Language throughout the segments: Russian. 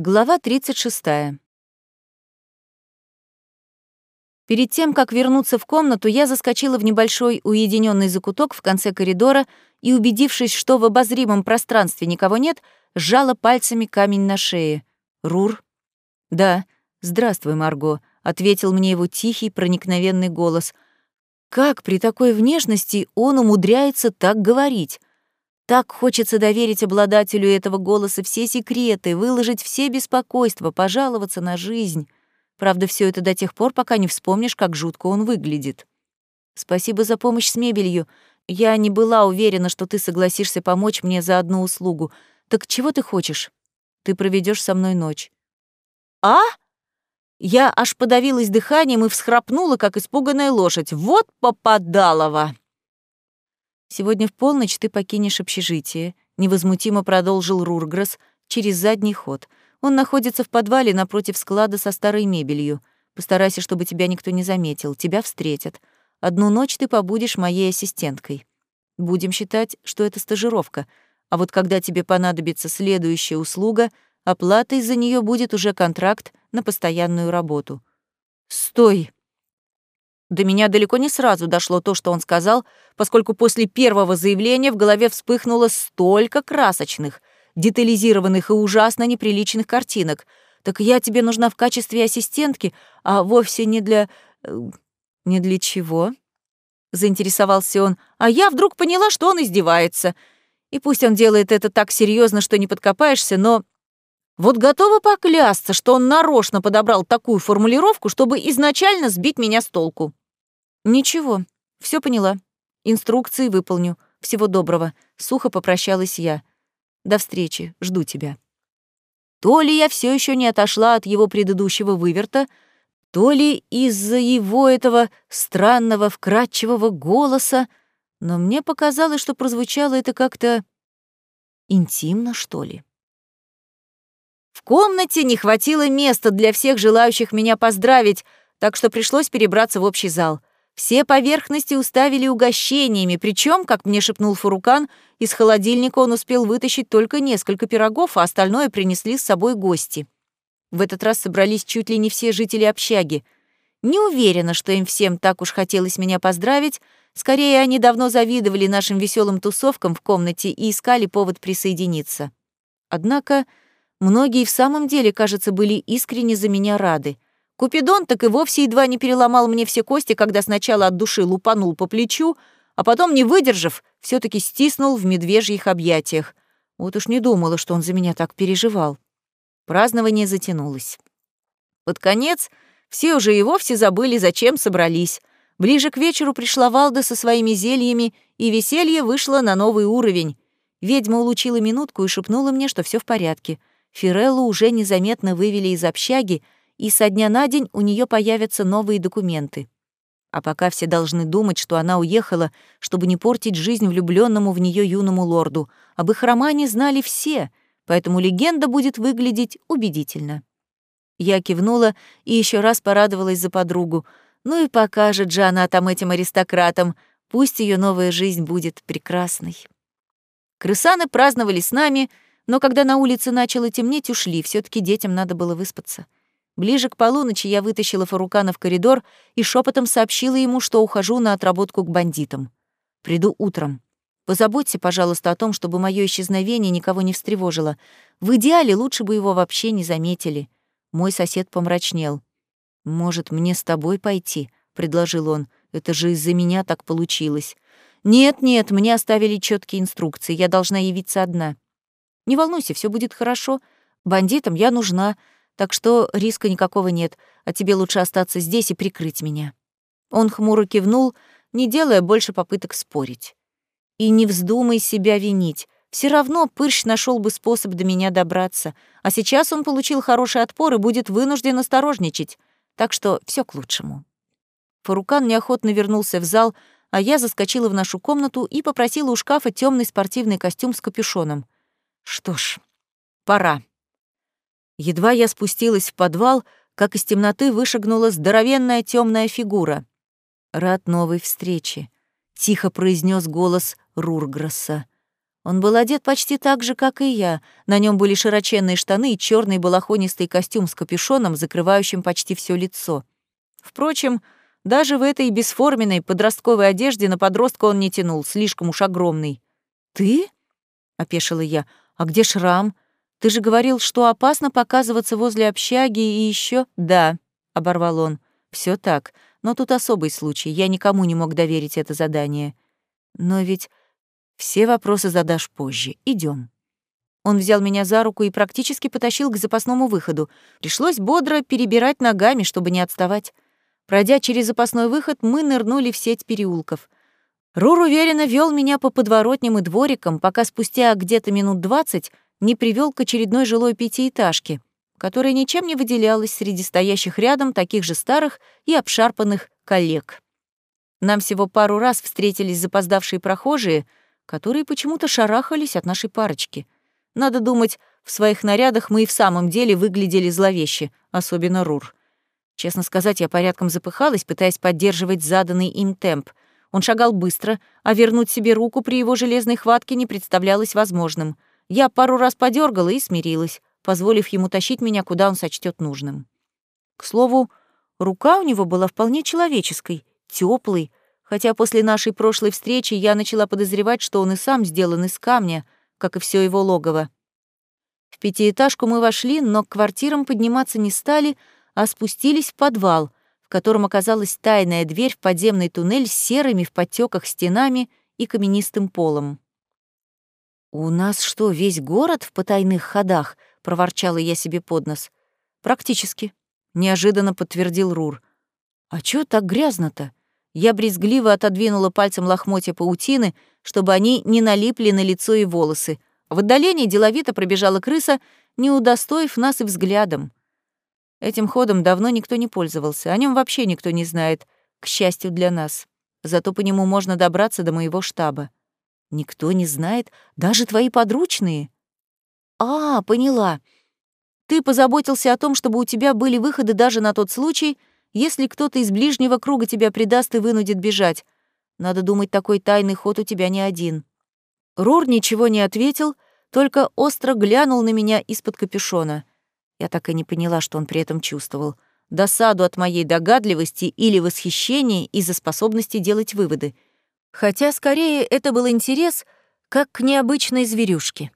Глава 36. Перед тем, как вернуться в комнату, я заскочила в небольшой уединенный закуток в конце коридора и, убедившись, что в обозримом пространстве никого нет, сжала пальцами камень на шее. «Рур?» «Да. Здравствуй, Марго», — ответил мне его тихий, проникновенный голос. «Как при такой внешности он умудряется так говорить?» Так хочется доверить обладателю этого голоса все секреты, выложить все беспокойства, пожаловаться на жизнь. Правда, все это до тех пор, пока не вспомнишь, как жутко он выглядит. Спасибо за помощь с мебелью. Я не была уверена, что ты согласишься помочь мне за одну услугу. Так чего ты хочешь? Ты проведешь со мной ночь. А? Я аж подавилась дыханием и всхрапнула, как испуганная лошадь. Вот попадалова! Сегодня в полночь ты покинешь общежитие, невозмутимо продолжил Рургресс через задний ход. Он находится в подвале напротив склада со старой мебелью. Постарайся, чтобы тебя никто не заметил. Тебя встретят. Одну ночь ты побудешь моей ассистенткой. Будем считать, что это стажировка. А вот когда тебе понадобится следующая услуга, оплатой за нее будет уже контракт на постоянную работу. Стой! До меня далеко не сразу дошло то, что он сказал, поскольку после первого заявления в голове вспыхнуло столько красочных, детализированных и ужасно неприличных картинок. Так я тебе нужна в качестве ассистентки, а вовсе не для... Э, не для чего? Заинтересовался он, а я вдруг поняла, что он издевается. И пусть он делает это так серьезно, что не подкопаешься, но вот готова поклясться, что он нарочно подобрал такую формулировку, чтобы изначально сбить меня с толку. «Ничего, все поняла. Инструкции выполню. Всего доброго». Сухо попрощалась я. «До встречи. Жду тебя». То ли я все еще не отошла от его предыдущего выверта, то ли из-за его этого странного, вкрадчивого голоса, но мне показалось, что прозвучало это как-то интимно, что ли. В комнате не хватило места для всех желающих меня поздравить, так что пришлось перебраться в общий зал. Все поверхности уставили угощениями, причем, как мне шепнул Фурукан, из холодильника он успел вытащить только несколько пирогов, а остальное принесли с собой гости. В этот раз собрались чуть ли не все жители общаги. Не уверена, что им всем так уж хотелось меня поздравить, скорее они давно завидовали нашим веселым тусовкам в комнате и искали повод присоединиться. Однако многие в самом деле, кажется, были искренне за меня рады — Купидон так и вовсе едва не переломал мне все кости, когда сначала от души лупанул по плечу, а потом, не выдержав, все таки стиснул в медвежьих объятиях. Вот уж не думала, что он за меня так переживал. Празднование затянулось. Под конец все уже и вовсе забыли, зачем собрались. Ближе к вечеру пришла Валда со своими зельями, и веселье вышло на новый уровень. Ведьма улучила минутку и шепнула мне, что все в порядке. Фиреллу уже незаметно вывели из общаги, и со дня на день у нее появятся новые документы. А пока все должны думать, что она уехала, чтобы не портить жизнь влюбленному в нее юному лорду. Об их романе знали все, поэтому легенда будет выглядеть убедительно. Я кивнула и еще раз порадовалась за подругу. Ну и покажет же она там этим аристократам, пусть ее новая жизнь будет прекрасной. Крысаны праздновали с нами, но когда на улице начало темнеть, ушли, все таки детям надо было выспаться. Ближе к полуночи я вытащила Фарукана в коридор и шепотом сообщила ему, что ухожу на отработку к бандитам. Приду утром. Позаботься, пожалуйста, о том, чтобы мое исчезновение никого не встревожило. В идеале лучше бы его вообще не заметили. Мой сосед помрачнел. «Может, мне с тобой пойти?» — предложил он. «Это же из-за меня так получилось». «Нет-нет, мне оставили четкие инструкции. Я должна явиться одна». «Не волнуйся, все будет хорошо. Бандитам я нужна. Так что риска никакого нет, а тебе лучше остаться здесь и прикрыть меня». Он хмуро кивнул, не делая больше попыток спорить. «И не вздумай себя винить. Все равно Пырщ нашел бы способ до меня добраться, а сейчас он получил хороший отпор и будет вынужден осторожничать, так что все к лучшему». Фарукан неохотно вернулся в зал, а я заскочила в нашу комнату и попросила у шкафа темный спортивный костюм с капюшоном. Что ж, пора. Едва я спустилась в подвал, как из темноты вышагнула здоровенная темная фигура. «Рад новой встрече», — тихо произнес голос Рургросса. Он был одет почти так же, как и я. На нем были широченные штаны и черный балахонистый костюм с капюшоном, закрывающим почти все лицо. Впрочем, даже в этой бесформенной подростковой одежде на подростка он не тянул, слишком уж огромный. «Ты?» — опешила я. «А где шрам? Ты же говорил, что опасно показываться возле общаги и еще. «Да», — оборвал он. Все так, но тут особый случай, я никому не мог доверить это задание. Но ведь все вопросы задашь позже. Идем. Он взял меня за руку и практически потащил к запасному выходу. Пришлось бодро перебирать ногами, чтобы не отставать. Пройдя через запасной выход, мы нырнули в сеть переулков. Рур уверенно вел меня по подворотням и дворикам, пока спустя где-то минут двадцать не привел к очередной жилой пятиэтажке, которая ничем не выделялась среди стоящих рядом таких же старых и обшарпанных коллег. Нам всего пару раз встретились запоздавшие прохожие — которые почему-то шарахались от нашей парочки. Надо думать, в своих нарядах мы и в самом деле выглядели зловеще, особенно Рур. Честно сказать, я порядком запыхалась, пытаясь поддерживать заданный им темп. Он шагал быстро, а вернуть себе руку при его железной хватке не представлялось возможным. Я пару раз подергала и смирилась, позволив ему тащить меня, куда он сочтет нужным. К слову, рука у него была вполне человеческой, теплой, хотя после нашей прошлой встречи я начала подозревать, что он и сам сделан из камня, как и все его логово. В пятиэтажку мы вошли, но к квартирам подниматься не стали, а спустились в подвал, в котором оказалась тайная дверь в подземный туннель с серыми в подтеках стенами и каменистым полом. «У нас что, весь город в потайных ходах?» — проворчала я себе под нос. «Практически», — неожиданно подтвердил Рур. «А чё так грязно-то?» Я брезгливо отодвинула пальцем лохмотья паутины, чтобы они не налипли на лицо и волосы. В отдалении деловито пробежала крыса, не удостоив нас и взглядом. Этим ходом давно никто не пользовался, о нем вообще никто не знает, к счастью для нас. Зато по нему можно добраться до моего штаба. Никто не знает, даже твои подручные. А, поняла. Ты позаботился о том, чтобы у тебя были выходы даже на тот случай, если кто-то из ближнего круга тебя предаст и вынудит бежать. Надо думать, такой тайный ход у тебя не один». Рур ничего не ответил, только остро глянул на меня из-под капюшона. Я так и не поняла, что он при этом чувствовал. Досаду от моей догадливости или восхищение из-за способности делать выводы. Хотя, скорее, это был интерес, как к необычной зверюшке.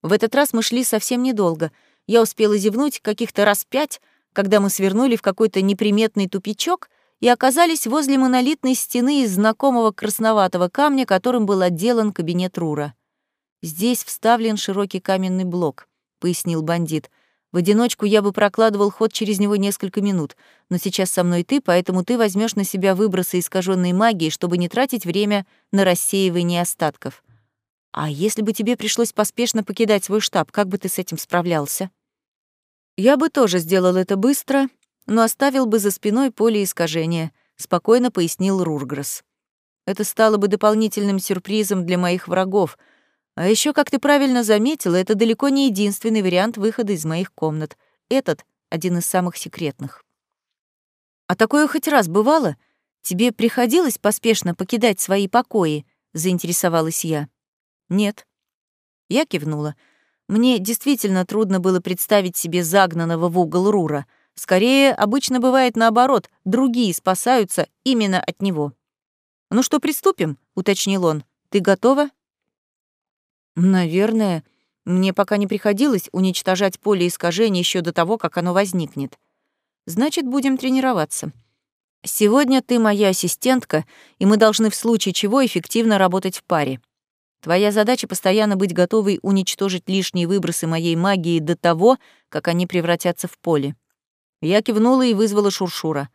В этот раз мы шли совсем недолго. Я успела зевнуть каких-то раз пять, когда мы свернули в какой-то неприметный тупичок и оказались возле монолитной стены из знакомого красноватого камня, которым был отделан кабинет Рура. «Здесь вставлен широкий каменный блок», — пояснил бандит. «В одиночку я бы прокладывал ход через него несколько минут, но сейчас со мной ты, поэтому ты возьмешь на себя выбросы искаженной магии, чтобы не тратить время на рассеивание остатков. А если бы тебе пришлось поспешно покидать свой штаб, как бы ты с этим справлялся?» Я бы тоже сделал это быстро, но оставил бы за спиной поле искажения, спокойно пояснил Рургресс. Это стало бы дополнительным сюрпризом для моих врагов. А еще, как ты правильно заметила, это далеко не единственный вариант выхода из моих комнат. Этот — один из самых секретных. А такое хоть раз бывало? Тебе приходилось поспешно покидать свои покои? Заинтересовалась я. Нет. Я кивнула. Мне действительно трудно было представить себе загнанного в угол Рура. Скорее, обычно бывает наоборот, другие спасаются именно от него. «Ну что, приступим?» — уточнил он. «Ты готова?» «Наверное. Мне пока не приходилось уничтожать поле искажения еще до того, как оно возникнет. Значит, будем тренироваться. Сегодня ты моя ассистентка, и мы должны в случае чего эффективно работать в паре. Твоя задача постоянно быть готовой уничтожить лишние выбросы моей магии до того, как они превратятся в поле. Я кивнула и вызвала Шуршура.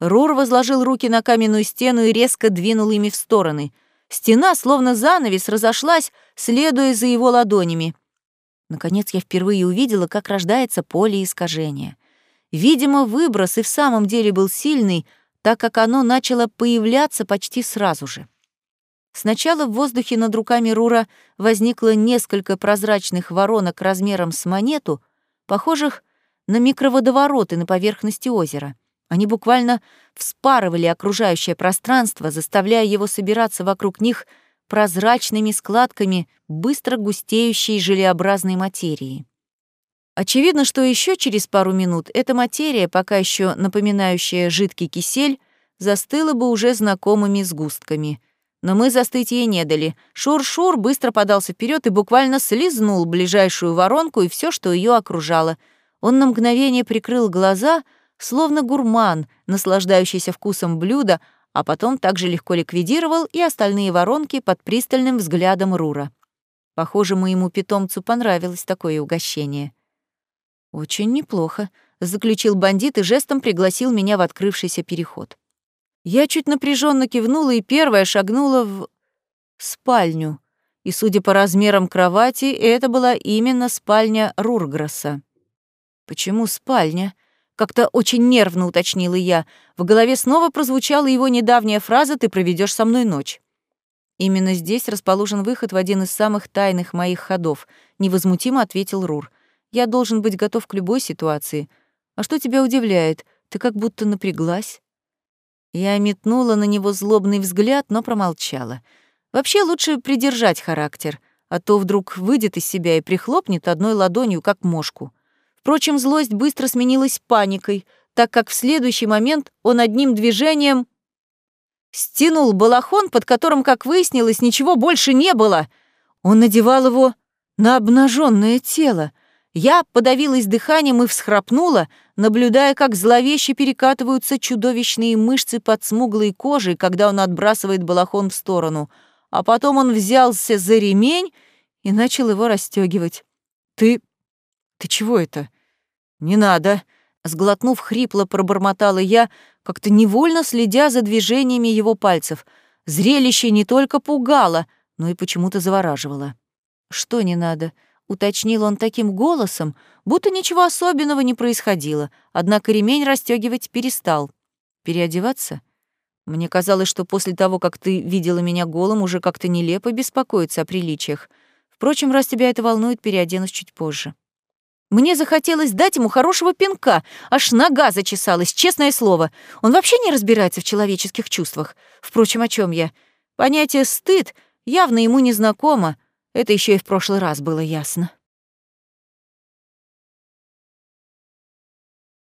Рур возложил руки на каменную стену и резко двинул ими в стороны. Стена, словно занавес, разошлась, следуя за его ладонями. Наконец я впервые увидела, как рождается поле искажения. Видимо, выброс и в самом деле был сильный, так как оно начало появляться почти сразу же. Сначала в воздухе над руками Рура возникло несколько прозрачных воронок размером с монету, похожих на микроводовороты на поверхности озера. Они буквально вспарывали окружающее пространство, заставляя его собираться вокруг них прозрачными складками быстро густеющей желеобразной материи. Очевидно, что еще через пару минут эта материя, пока еще напоминающая жидкий кисель, застыла бы уже знакомыми сгустками. Но мы застыть ей не дали. Шур-шур быстро подался вперед и буквально слизнул ближайшую воронку и все, что ее окружало. Он на мгновение прикрыл глаза, словно гурман, наслаждающийся вкусом блюда, а потом также легко ликвидировал и остальные воронки под пристальным взглядом Рура. Похоже, моему питомцу понравилось такое угощение. «Очень неплохо», — заключил бандит и жестом пригласил меня в открывшийся переход. Я чуть напряженно кивнула и первая шагнула в спальню. И, судя по размерам кровати, это была именно спальня Рурграсса. «Почему спальня?» Как-то очень нервно уточнила я. В голове снова прозвучала его недавняя фраза «ты проведешь со мной ночь». Именно здесь расположен выход в один из самых тайных моих ходов, невозмутимо ответил Рур. Я должен быть готов к любой ситуации. А что тебя удивляет? Ты как будто напряглась. Я метнула на него злобный взгляд, но промолчала. Вообще лучше придержать характер, а то вдруг выйдет из себя и прихлопнет одной ладонью, как мошку. Впрочем, злость быстро сменилась паникой, так как в следующий момент он одним движением стянул балахон, под которым, как выяснилось, ничего больше не было. Он надевал его на обнаженное тело. Я подавилась дыханием и всхрапнула, наблюдая, как зловеще перекатываются чудовищные мышцы под смуглой кожей, когда он отбрасывает балахон в сторону. А потом он взялся за ремень и начал его расстегивать. «Ты... ты чего это?» «Не надо», — сглотнув хрипло, пробормотала я, как-то невольно следя за движениями его пальцев. Зрелище не только пугало, но и почему-то завораживало. «Что не надо?» — уточнил он таким голосом, будто ничего особенного не происходило, однако ремень расстегивать перестал. «Переодеваться?» Мне казалось, что после того, как ты видела меня голым, уже как-то нелепо беспокоиться о приличиях. Впрочем, раз тебя это волнует, переоденусь чуть позже. Мне захотелось дать ему хорошего пинка, аж нога зачесалась, честное слово. Он вообще не разбирается в человеческих чувствах. Впрочем, о чем я? Понятие «стыд» явно ему не знакомо. Это еще и в прошлый раз было ясно.